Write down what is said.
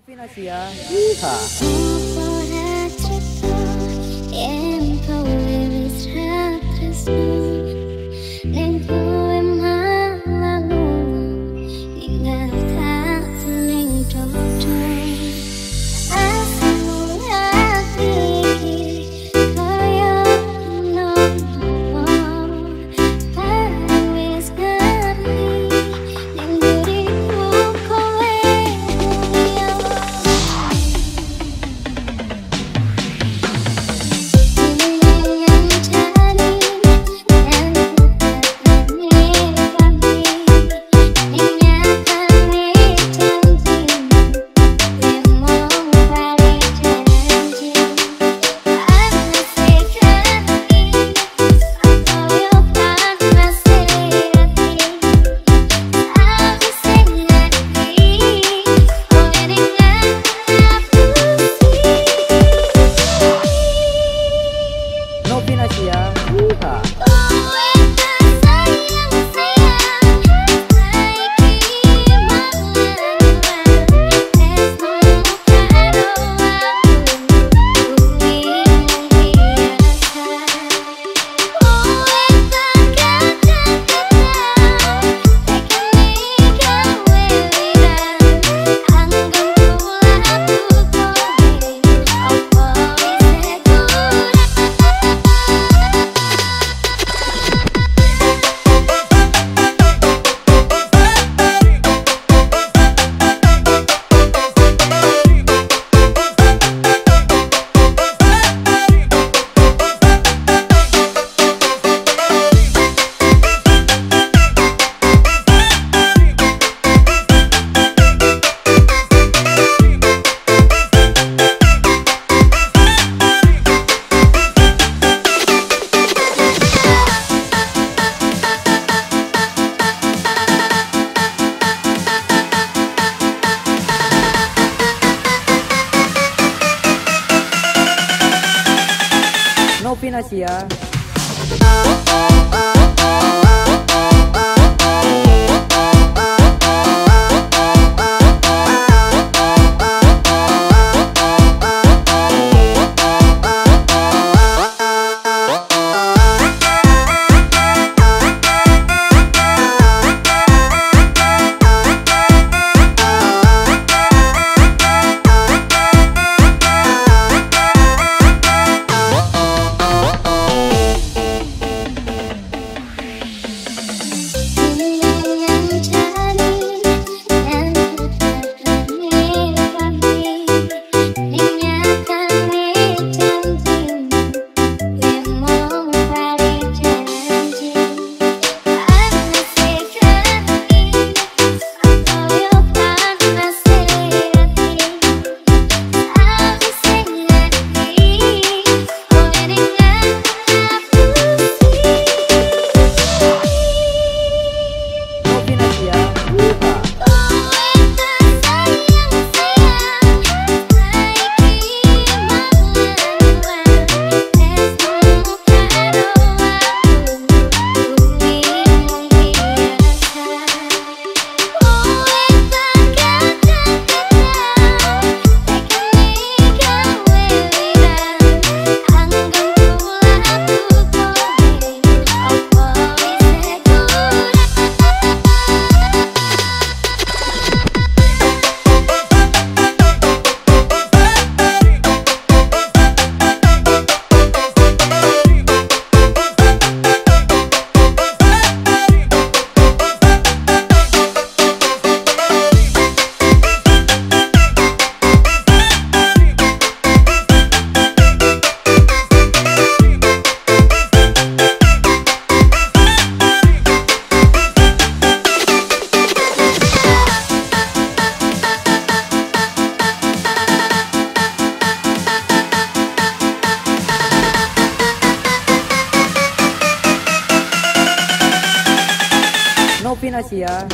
Novinasia. Yeehaw. Opinasi ya. Pinoy siya.